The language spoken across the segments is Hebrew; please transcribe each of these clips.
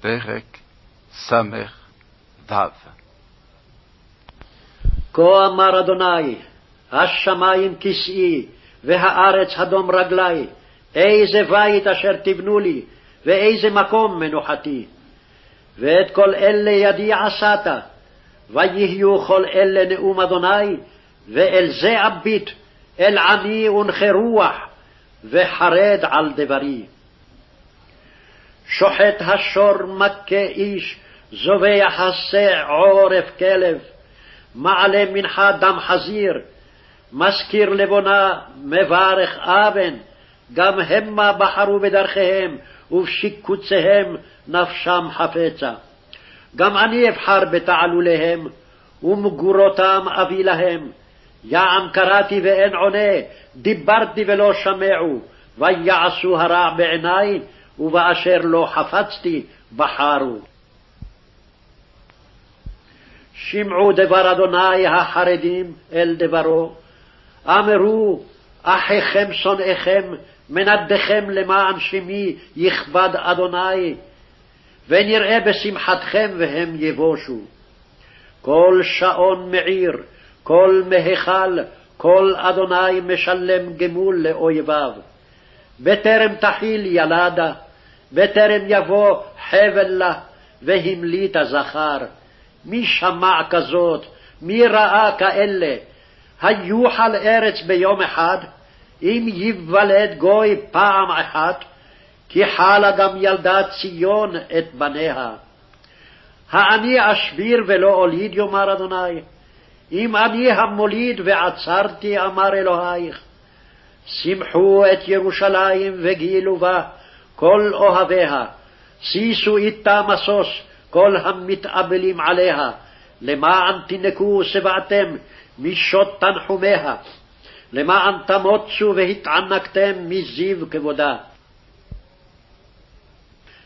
פרק ס"ו כה אמר אדוני, השמים כסאי, והארץ הדום רגלי, איזה בית אשר תבנו לי, ואיזה מקום מנוחתי. ואת כל אלה ידי עשת, ויהיו כל אלה נאום אדוני, ואל זה אביט, אל עמי ונחה רוח, וחרד על דברי. שוחט השור מכה איש, זובח הסע עורף כלב, מעלה מנחה דם חזיר, מזכיר לבונה, מברך אבן, גם המה בחרו בדרכיהם, ובשיקוציהם נפשם חפצה. גם אני אבחר בתעלוליהם, ומגורותם אביא להם. יען קראתי ואין עונה, דיברתי ולא שמעו, ויעשו הרע בעיני, ובאשר לא חפצתי בחרו. שמעו דבר אדוני החרדים אל דברו, אמרו אחיכם שונאיכם, מנדיכם למען שמי יכבד אדוני, ונראה בשמחתכם והם יבושו. כל שעון מעיר, כל מהיכל, כל אדוני משלם גמול לאויביו. בטרם תחיל ילדה, בטרם יבוא חבל לה, והמליט הזכר. מי שמע כזאת? מי ראה כאלה? היוכל ארץ ביום אחד? אם ייוולד גוי פעם אחת, כי חלה גם ילדת ציון את בניה. האני אשביר ולא אוליד, יאמר אדוני. אם אני המוליד ועצרתי, אמר אלוהיך. שמחו את ירושלים וגילו בה, כל אוהביה, שישו איתה משוש, כל המתאבלים עליה, למען תינקו שבעתם משוט תנחומיה, למען תמוצו והתענקתם מזיו כבודה.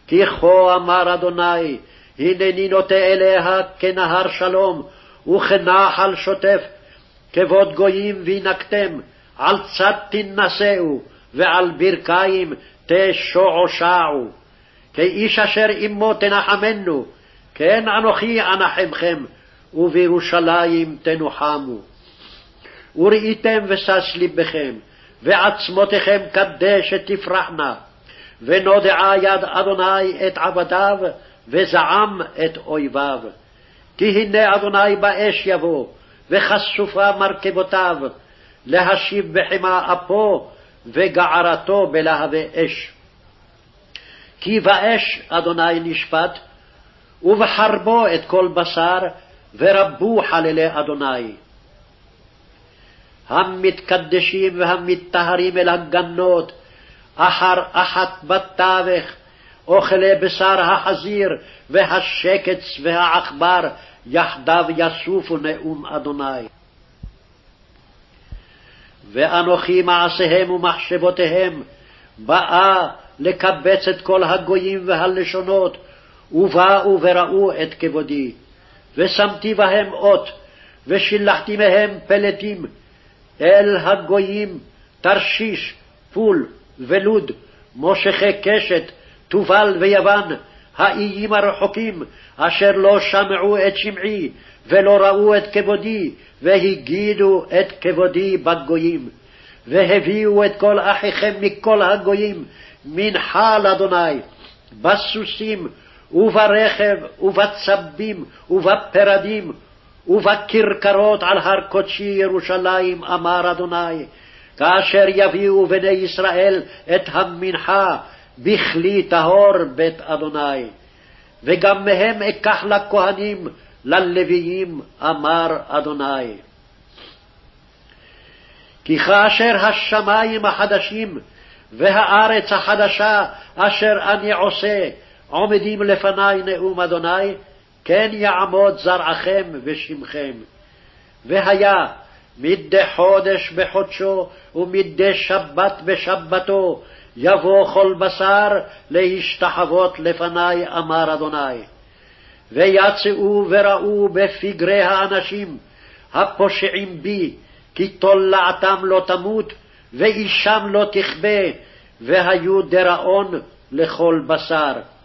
כי כה אמר אדוני, הנני נוטה אליה כנהר שלום, וכנחל שוטף, כבוד גויים וינקתם, על צד תנשאו, ועל ברכיים תשועשעו. כאיש אשר אמו תנחמנו, כן אנוכי אנחמכם, ובירושלים תנוחמו. וראיתם ושש לבכם, ועצמותיכם קדשת תפרחנה, ונודעה יד אדוני את עבדיו, וזעם את אויביו. כי הנה אדוני באש יבוא, וחשופה מרכבותיו, להשיב בחמה אפו, וגערתו בלהבי אש. כי באש אדוני נשפט, ובחרבו את כל בשר, ורבו חללי אדוני. המתקדשים והמטהרים אל הגנות, אחר אחת בתווך, אוכלי בשר החזיר, והשקץ והעכבר, יחדיו יסופו נאום אדוני. ואנוכי מעשיהם ומחשבותיהם, באה לקבץ את כל הגויים והלשונות, ובאו וראו את כבודי. ושמתי בהם אות, ושילחתי מהם פלטים, אל הגויים, תרשיש, פול ולוד, מושכי קשת, תובל ויוון, האיים הרחוקים, אשר לא שמעו את שמעי, ולא ראו את כבודי, והגידו את כבודי בגויים. והביאו את כל אחיכם מכל הגויים, מנחה לאדוני, בסוסים, וברכב, ובצבים, ובפרדים, ובכרכרות על הר קודשי ירושלים, אמר אדוני, כאשר יביאו בני ישראל את המנחה בכלי טהור בית אדוני. וגם מהם אקח לכהנים, ללוויים, אמר אדוני. כי כאשר השמים החדשים והארץ החדשה אשר אני עושה עומדים לפני נאום אדוני, כן יעמוד זרעכם ושמכם. והיה מדי חודש בחודשו ומדי שבת בשבתו יבוא כל בשר להשתחוות לפני, אמר אדוני. ויצאו וראו בפגרי האנשים הפושעים בי, כי תולעתם לא תמות, ואישם לא תכבה, והיו דראון לכל בשר.